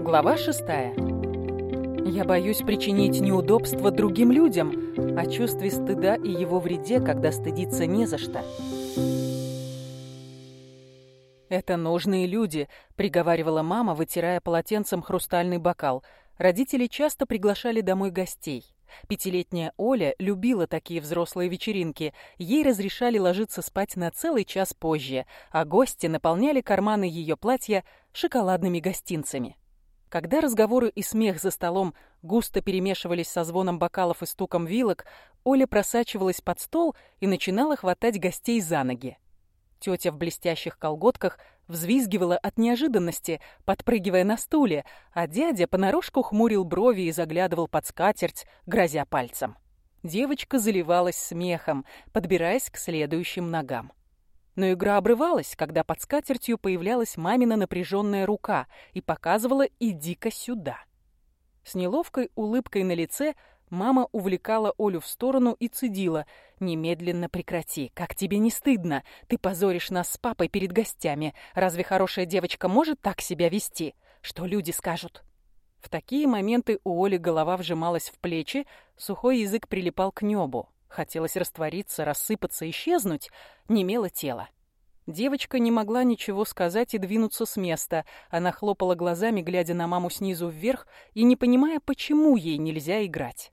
Глава шестая. Я боюсь причинить неудобства другим людям, о чувстве стыда и его вреде, когда стыдиться не за что. «Это нужные люди», — приговаривала мама, вытирая полотенцем хрустальный бокал. Родители часто приглашали домой гостей. Пятилетняя Оля любила такие взрослые вечеринки. Ей разрешали ложиться спать на целый час позже, а гости наполняли карманы ее платья шоколадными гостинцами. Когда разговоры и смех за столом густо перемешивались со звоном бокалов и стуком вилок, Оля просачивалась под стол и начинала хватать гостей за ноги. Тетя в блестящих колготках взвизгивала от неожиданности, подпрыгивая на стуле, а дядя понарошку хмурил брови и заглядывал под скатерть, грозя пальцем. Девочка заливалась смехом, подбираясь к следующим ногам. Но игра обрывалась, когда под скатертью появлялась мамина напряженная рука и показывала «иди-ка сюда». С неловкой улыбкой на лице Мама увлекала Олю в сторону и цедила. «Немедленно прекрати. Как тебе не стыдно? Ты позоришь нас с папой перед гостями. Разве хорошая девочка может так себя вести? Что люди скажут?» В такие моменты у Оли голова вжималась в плечи, сухой язык прилипал к небу. Хотелось раствориться, рассыпаться, исчезнуть. Немело тело. Девочка не могла ничего сказать и двинуться с места. Она хлопала глазами, глядя на маму снизу вверх и не понимая, почему ей нельзя играть.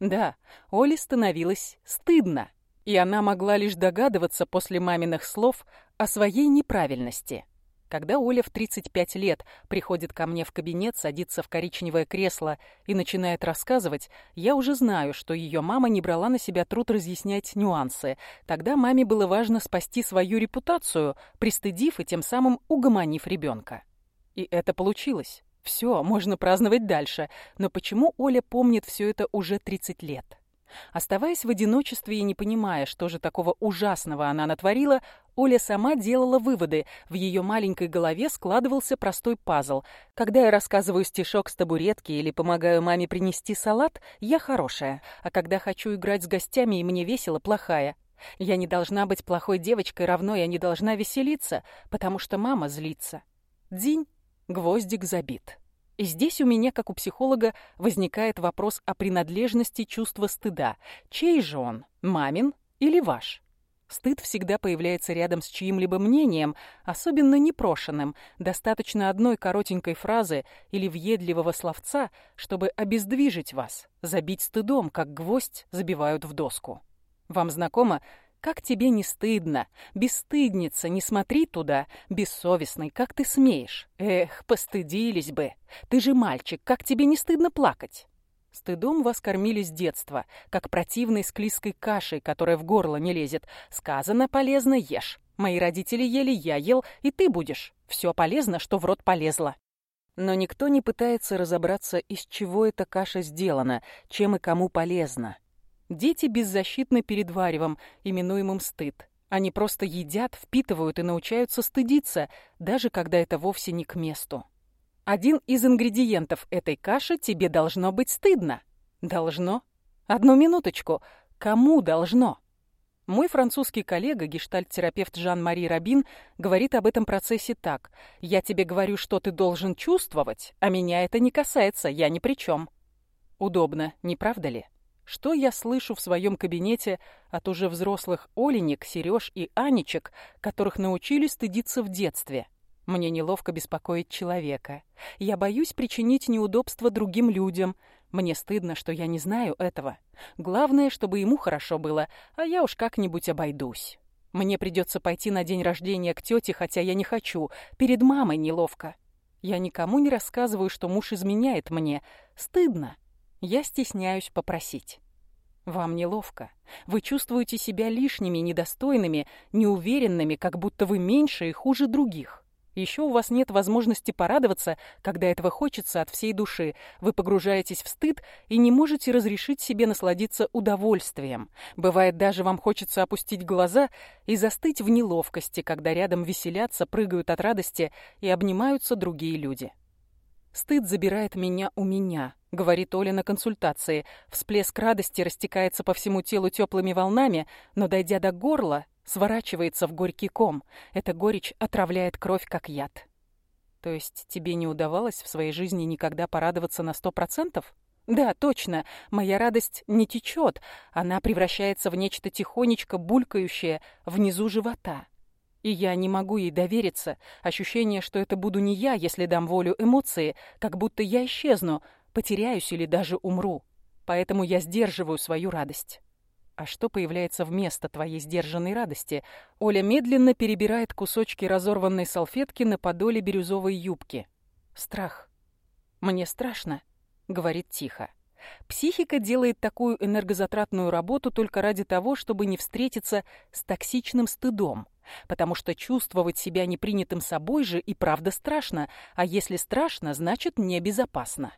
Да, Оле становилось стыдно, и она могла лишь догадываться после маминых слов о своей неправильности. Когда Оля в 35 лет приходит ко мне в кабинет, садится в коричневое кресло и начинает рассказывать, я уже знаю, что ее мама не брала на себя труд разъяснять нюансы. Тогда маме было важно спасти свою репутацию, пристыдив и тем самым угомонив ребенка. И это получилось. Все, можно праздновать дальше. Но почему Оля помнит все это уже 30 лет? Оставаясь в одиночестве и не понимая, что же такого ужасного она натворила, Оля сама делала выводы. В ее маленькой голове складывался простой пазл. Когда я рассказываю стишок с табуретки или помогаю маме принести салат, я хорошая. А когда хочу играть с гостями и мне весело, плохая. Я не должна быть плохой девочкой, равно я не должна веселиться, потому что мама злится. День Гвоздик забит. И здесь у меня, как у психолога, возникает вопрос о принадлежности чувства стыда. Чей же он, мамин или ваш? Стыд всегда появляется рядом с чьим-либо мнением, особенно непрошенным. Достаточно одной коротенькой фразы или въедливого словца, чтобы обездвижить вас, забить стыдом, как гвоздь забивают в доску. Вам знакомо как тебе не стыдно? Бесстыдница, не смотри туда. Бессовестный, как ты смеешь? Эх, постыдились бы. Ты же мальчик, как тебе не стыдно плакать? Стыдом вас кормили с детства, как противной склизкой кашей, которая в горло не лезет. Сказано полезно ешь. Мои родители ели, я ел, и ты будешь. Все полезно, что в рот полезло. Но никто не пытается разобраться, из чего эта каша сделана, чем и кому полезна. Дети беззащитны перед варевом, именуемым стыд. Они просто едят, впитывают и научаются стыдиться, даже когда это вовсе не к месту. Один из ингредиентов этой каши тебе должно быть стыдно. Должно? Одну минуточку. Кому должно? Мой французский коллега, гештальт-терапевт Жан-Мари Рабин, говорит об этом процессе так. «Я тебе говорю, что ты должен чувствовать, а меня это не касается, я ни при чем». Удобно, не правда ли? Что я слышу в своем кабинете от уже взрослых Оленек, Сереж и Анечек, которых научили стыдиться в детстве? Мне неловко беспокоить человека. Я боюсь причинить неудобства другим людям. Мне стыдно, что я не знаю этого. Главное, чтобы ему хорошо было, а я уж как-нибудь обойдусь. Мне придется пойти на день рождения к тете, хотя я не хочу. Перед мамой неловко. Я никому не рассказываю, что муж изменяет мне. Стыдно. Я стесняюсь попросить. Вам неловко. Вы чувствуете себя лишними, недостойными, неуверенными, как будто вы меньше и хуже других. Еще у вас нет возможности порадоваться, когда этого хочется от всей души. Вы погружаетесь в стыд и не можете разрешить себе насладиться удовольствием. Бывает, даже вам хочется опустить глаза и застыть в неловкости, когда рядом веселятся, прыгают от радости и обнимаются другие люди. Стыд забирает меня у меня, говорит Оля на консультации. Всплеск радости растекается по всему телу теплыми волнами, но, дойдя до горла, сворачивается в горький ком. Эта горечь отравляет кровь, как яд. То есть тебе не удавалось в своей жизни никогда порадоваться на сто процентов? Да, точно, моя радость не течет, она превращается в нечто тихонечко булькающее внизу живота. И я не могу ей довериться. Ощущение, что это буду не я, если дам волю эмоции, как будто я исчезну, потеряюсь или даже умру. Поэтому я сдерживаю свою радость. А что появляется вместо твоей сдержанной радости? Оля медленно перебирает кусочки разорванной салфетки на подоле бирюзовой юбки. Страх. Мне страшно, говорит тихо. Психика делает такую энергозатратную работу только ради того, чтобы не встретиться с токсичным стыдом. Потому что чувствовать себя непринятым собой же и правда страшно, а если страшно, значит небезопасно.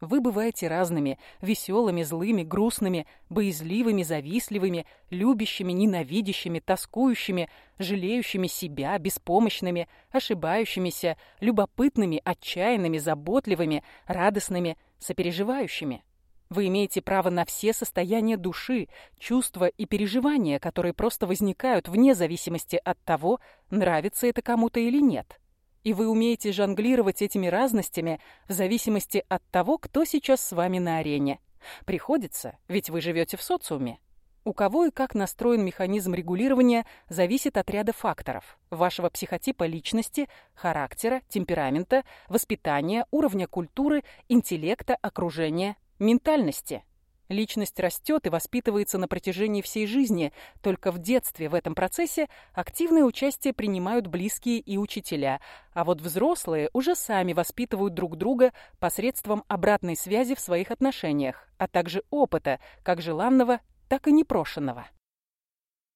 Вы бываете разными, веселыми, злыми, грустными, боязливыми, завистливыми, любящими, ненавидящими, тоскующими, жалеющими себя, беспомощными, ошибающимися, любопытными, отчаянными, заботливыми, радостными, сопереживающими. Вы имеете право на все состояния души, чувства и переживания, которые просто возникают вне зависимости от того, нравится это кому-то или нет и вы умеете жонглировать этими разностями в зависимости от того, кто сейчас с вами на арене. Приходится, ведь вы живете в социуме. У кого и как настроен механизм регулирования, зависит от ряда факторов. Вашего психотипа личности, характера, темперамента, воспитания, уровня культуры, интеллекта, окружения, ментальности. Личность растет и воспитывается на протяжении всей жизни, только в детстве в этом процессе активное участие принимают близкие и учителя, а вот взрослые уже сами воспитывают друг друга посредством обратной связи в своих отношениях, а также опыта, как желанного, так и непрошенного.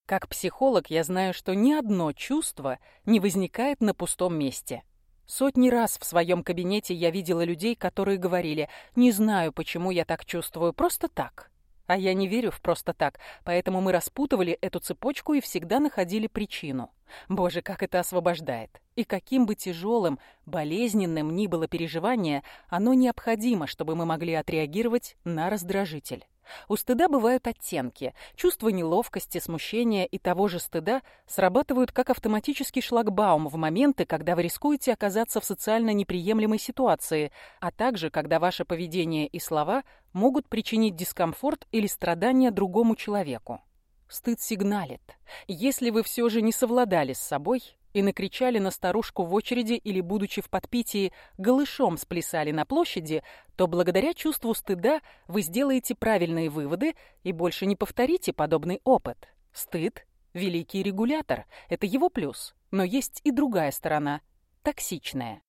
Как психолог я знаю, что ни одно чувство не возникает на пустом месте – Сотни раз в своем кабинете я видела людей, которые говорили «Не знаю, почему я так чувствую, просто так». А я не верю в просто так, поэтому мы распутывали эту цепочку и всегда находили причину. Боже, как это освобождает. И каким бы тяжелым, болезненным ни было переживание, оно необходимо, чтобы мы могли отреагировать на раздражитель. У стыда бывают оттенки. Чувство неловкости, смущения и того же стыда срабатывают как автоматический шлагбаум в моменты, когда вы рискуете оказаться в социально неприемлемой ситуации, а также когда ваше поведение и слова могут причинить дискомфорт или страдания другому человеку. Стыд сигналит. Если вы все же не совладали с собой, и накричали на старушку в очереди или, будучи в подпитии, голышом сплясали на площади, то благодаря чувству стыда вы сделаете правильные выводы и больше не повторите подобный опыт. Стыд – великий регулятор, это его плюс. Но есть и другая сторона – токсичная.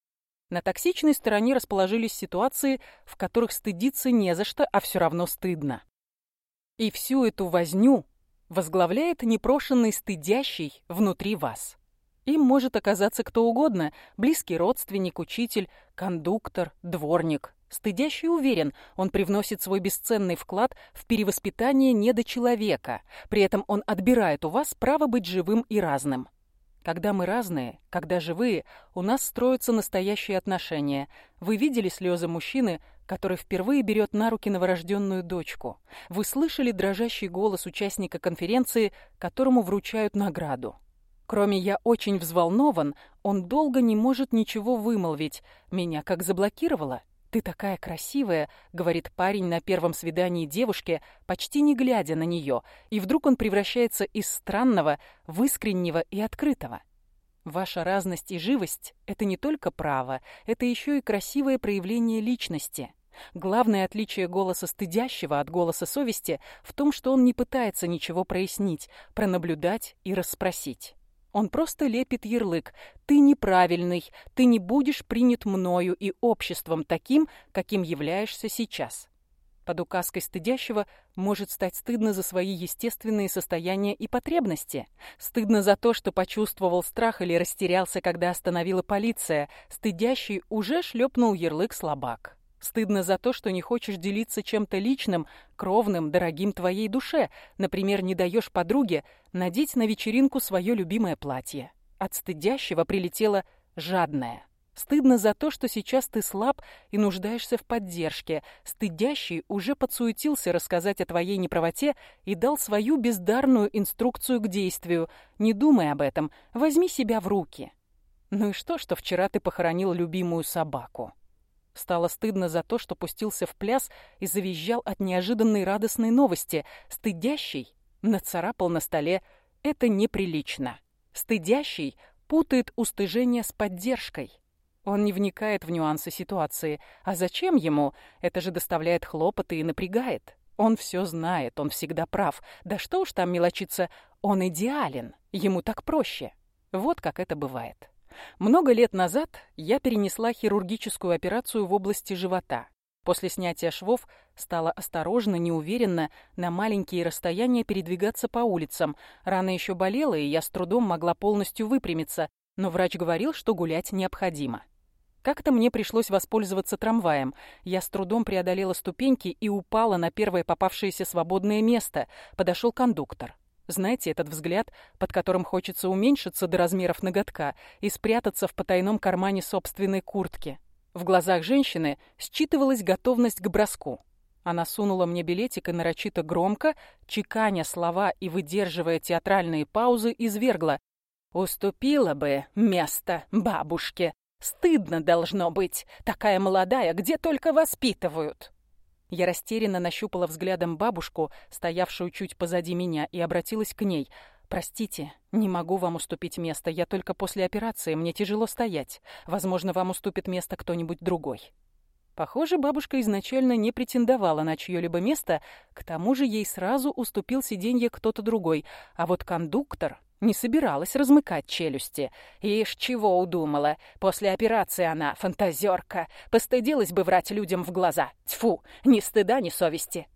На токсичной стороне расположились ситуации, в которых стыдиться не за что, а все равно стыдно. И всю эту возню возглавляет непрошенный стыдящий внутри вас. Им может оказаться кто угодно – близкий родственник, учитель, кондуктор, дворник. Стыдящий уверен, он привносит свой бесценный вклад в перевоспитание недочеловека. При этом он отбирает у вас право быть живым и разным. Когда мы разные, когда живые, у нас строятся настоящие отношения. Вы видели слезы мужчины, который впервые берет на руки новорожденную дочку. Вы слышали дрожащий голос участника конференции, которому вручают награду. Кроме «я очень взволнован», он долго не может ничего вымолвить. Меня как заблокировало. «Ты такая красивая», — говорит парень на первом свидании девушке, почти не глядя на нее, и вдруг он превращается из странного в искреннего и открытого. Ваша разность и живость — это не только право, это еще и красивое проявление личности. Главное отличие голоса стыдящего от голоса совести в том, что он не пытается ничего прояснить, пронаблюдать и расспросить. Он просто лепит ярлык. Ты неправильный, ты не будешь принят мною и обществом таким, каким являешься сейчас. Под указкой стыдящего может стать стыдно за свои естественные состояния и потребности. Стыдно за то, что почувствовал страх или растерялся, когда остановила полиция. Стыдящий уже шлепнул ярлык слабак. Стыдно за то, что не хочешь делиться чем-то личным, кровным, дорогим твоей душе. Например, не даешь подруге надеть на вечеринку свое любимое платье. От стыдящего прилетело жадное. Стыдно за то, что сейчас ты слаб и нуждаешься в поддержке. Стыдящий уже подсуетился рассказать о твоей неправоте и дал свою бездарную инструкцию к действию. Не думай об этом, возьми себя в руки. Ну и что, что вчера ты похоронил любимую собаку? Стало стыдно за то, что пустился в пляс и завизжал от неожиданной радостной новости. Стыдящий нацарапал на столе «Это неприлично». Стыдящий путает устыжение с поддержкой. Он не вникает в нюансы ситуации. А зачем ему? Это же доставляет хлопоты и напрягает. Он все знает, он всегда прав. Да что уж там мелочиться, он идеален. Ему так проще. Вот как это бывает. Много лет назад я перенесла хирургическую операцию в области живота. После снятия швов стала осторожно, неуверенно, на маленькие расстояния передвигаться по улицам. Рана еще болела, и я с трудом могла полностью выпрямиться, но врач говорил, что гулять необходимо. Как-то мне пришлось воспользоваться трамваем. Я с трудом преодолела ступеньки и упала на первое попавшееся свободное место. Подошел кондуктор. Знаете, этот взгляд, под которым хочется уменьшиться до размеров ноготка и спрятаться в потайном кармане собственной куртки. В глазах женщины считывалась готовность к броску. Она сунула мне билетик и нарочито громко, чеканя слова и выдерживая театральные паузы, извергла. «Уступила бы место бабушке. Стыдно должно быть. Такая молодая, где только воспитывают». Я растерянно нащупала взглядом бабушку, стоявшую чуть позади меня, и обратилась к ней. «Простите, не могу вам уступить место. Я только после операции, мне тяжело стоять. Возможно, вам уступит место кто-нибудь другой». Похоже, бабушка изначально не претендовала на чье-либо место, к тому же ей сразу уступил сиденье кто-то другой, а вот кондуктор не собиралась размыкать челюсти. Ишь, чего удумала. После операции она, фантазерка, постыдилась бы врать людям в глаза. Тьфу, ни стыда, ни совести.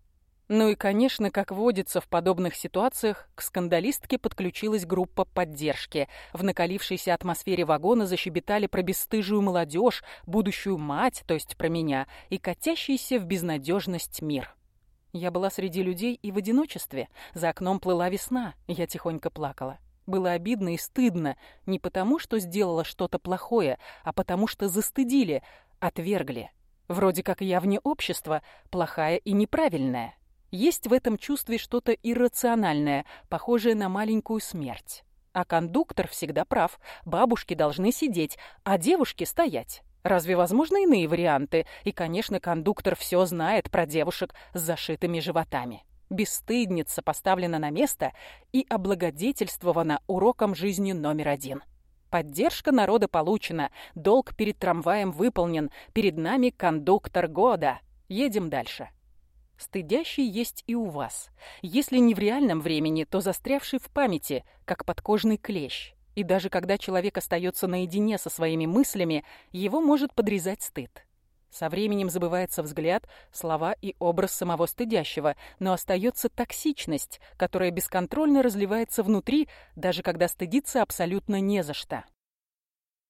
Ну и, конечно, как водится в подобных ситуациях, к скандалистке подключилась группа поддержки. В накалившейся атмосфере вагона защебетали про бесстыжую молодежь, будущую мать, то есть про меня, и катящийся в безнадежность мир. Я была среди людей и в одиночестве. За окном плыла весна, я тихонько плакала. Было обидно и стыдно не потому, что сделала что-то плохое, а потому что застыдили, отвергли. Вроде как я вне общества, плохая и неправильная. Есть в этом чувстве что-то иррациональное, похожее на маленькую смерть. А кондуктор всегда прав. Бабушки должны сидеть, а девушки стоять. Разве возможны иные варианты? И, конечно, кондуктор все знает про девушек с зашитыми животами бесстыдница поставлена на место и облагодетельствована уроком жизни номер один. Поддержка народа получена, долг перед трамваем выполнен, перед нами кондуктор года. Едем дальше. Стыдящий есть и у вас. Если не в реальном времени, то застрявший в памяти, как подкожный клещ. И даже когда человек остается наедине со своими мыслями, его может подрезать стыд. Со временем забывается взгляд, слова и образ самого стыдящего, но остается токсичность, которая бесконтрольно разливается внутри, даже когда стыдиться абсолютно не за что.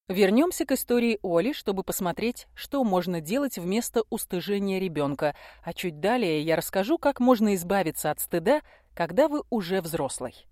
Вернемся к истории Оли, чтобы посмотреть, что можно делать вместо устыжения ребенка, а чуть далее я расскажу, как можно избавиться от стыда, когда вы уже взрослый.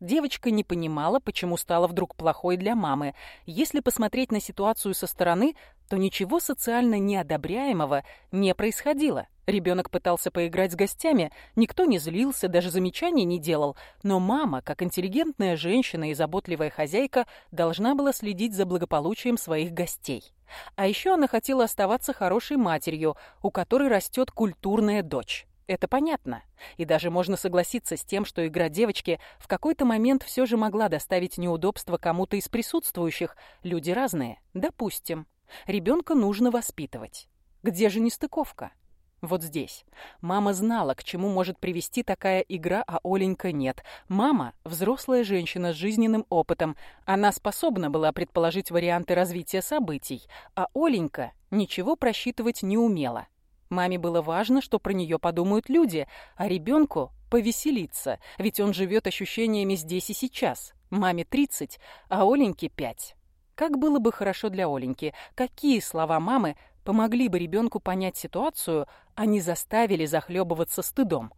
Девочка не понимала, почему стала вдруг плохой для мамы. Если посмотреть на ситуацию со стороны, то ничего социально неодобряемого не происходило. Ребенок пытался поиграть с гостями, никто не злился, даже замечаний не делал. Но мама, как интеллигентная женщина и заботливая хозяйка, должна была следить за благополучием своих гостей. А еще она хотела оставаться хорошей матерью, у которой растет культурная дочь. Это понятно. И даже можно согласиться с тем, что игра девочки в какой-то момент все же могла доставить неудобства кому-то из присутствующих. Люди разные. Допустим. Ребенка нужно воспитывать. Где же нестыковка? Вот здесь. Мама знала, к чему может привести такая игра, а Оленька нет. Мама – взрослая женщина с жизненным опытом. Она способна была предположить варианты развития событий, а Оленька ничего просчитывать не умела. Маме было важно, что про нее подумают люди, а ребенку повеселиться, ведь он живет ощущениями здесь и сейчас. Маме 30, а Оленьке 5. Как было бы хорошо для Оленьки, какие слова мамы помогли бы ребенку понять ситуацию, а не заставили захлебываться стыдом.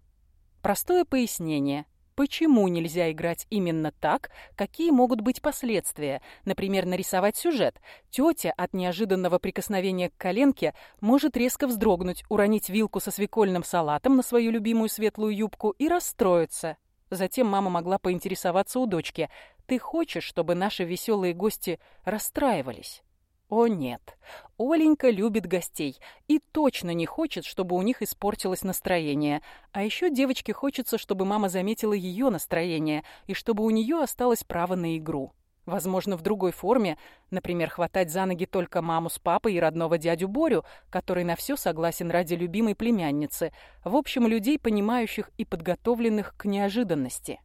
Простое пояснение – почему нельзя играть именно так, какие могут быть последствия. Например, нарисовать сюжет. Тетя от неожиданного прикосновения к коленке может резко вздрогнуть, уронить вилку со свекольным салатом на свою любимую светлую юбку и расстроиться. Затем мама могла поинтересоваться у дочки. ты хочешь, чтобы наши веселые гости расстраивались? О нет, Оленька любит гостей и точно не хочет, чтобы у них испортилось настроение. А еще девочке хочется, чтобы мама заметила ее настроение и чтобы у нее осталось право на игру. Возможно, в другой форме, например, хватать за ноги только маму с папой и родного дядю Борю, который на все согласен ради любимой племянницы. В общем, людей, понимающих и подготовленных к неожиданности.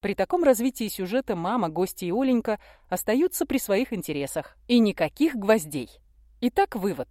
При таком развитии сюжета мама, гости и Оленька остаются при своих интересах. И никаких гвоздей. Итак, вывод.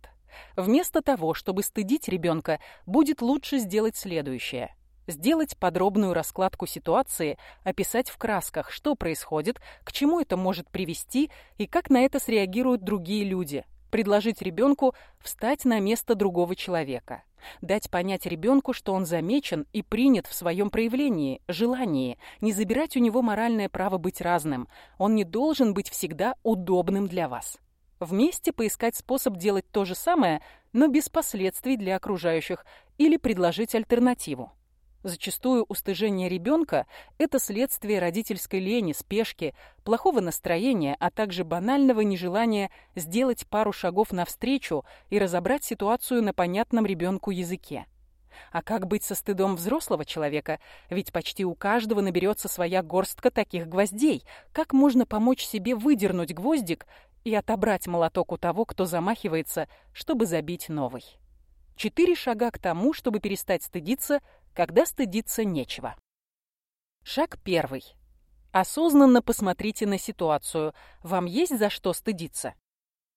Вместо того, чтобы стыдить ребенка, будет лучше сделать следующее. Сделать подробную раскладку ситуации, описать в красках, что происходит, к чему это может привести и как на это среагируют другие люди. Предложить ребенку встать на место другого человека. Дать понять ребенку, что он замечен и принят в своем проявлении, желании, не забирать у него моральное право быть разным. Он не должен быть всегда удобным для вас. Вместе поискать способ делать то же самое, но без последствий для окружающих, или предложить альтернативу. Зачастую устыжение ребенка – это следствие родительской лени, спешки, плохого настроения, а также банального нежелания сделать пару шагов навстречу и разобрать ситуацию на понятном ребенку языке. А как быть со стыдом взрослого человека? Ведь почти у каждого наберется своя горстка таких гвоздей. Как можно помочь себе выдернуть гвоздик и отобрать молоток у того, кто замахивается, чтобы забить новый? Четыре шага к тому, чтобы перестать стыдиться – когда стыдиться нечего. Шаг первый. Осознанно посмотрите на ситуацию. Вам есть за что стыдиться?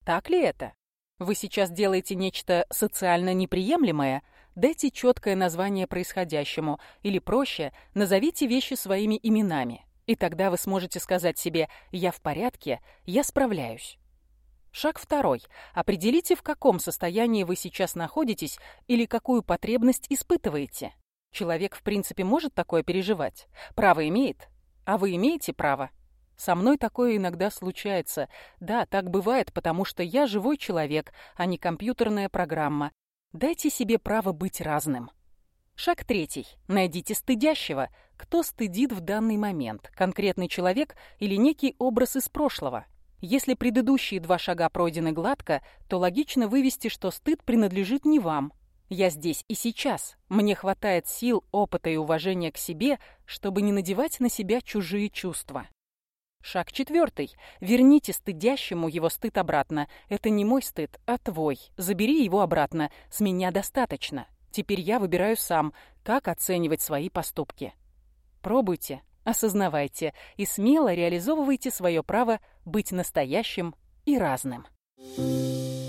Так ли это? Вы сейчас делаете нечто социально неприемлемое? Дайте четкое название происходящему. Или проще, назовите вещи своими именами. И тогда вы сможете сказать себе «я в порядке, я справляюсь». Шаг второй. Определите, в каком состоянии вы сейчас находитесь или какую потребность испытываете. Человек, в принципе, может такое переживать. Право имеет. А вы имеете право? Со мной такое иногда случается. Да, так бывает, потому что я живой человек, а не компьютерная программа. Дайте себе право быть разным. Шаг третий. Найдите стыдящего. Кто стыдит в данный момент? Конкретный человек или некий образ из прошлого? Если предыдущие два шага пройдены гладко, то логично вывести, что стыд принадлежит не вам, я здесь и сейчас. Мне хватает сил, опыта и уважения к себе, чтобы не надевать на себя чужие чувства. Шаг четвертый. Верните стыдящему его стыд обратно. Это не мой стыд, а твой. Забери его обратно. С меня достаточно. Теперь я выбираю сам, как оценивать свои поступки. Пробуйте, осознавайте и смело реализовывайте свое право быть настоящим и разным. Thank you.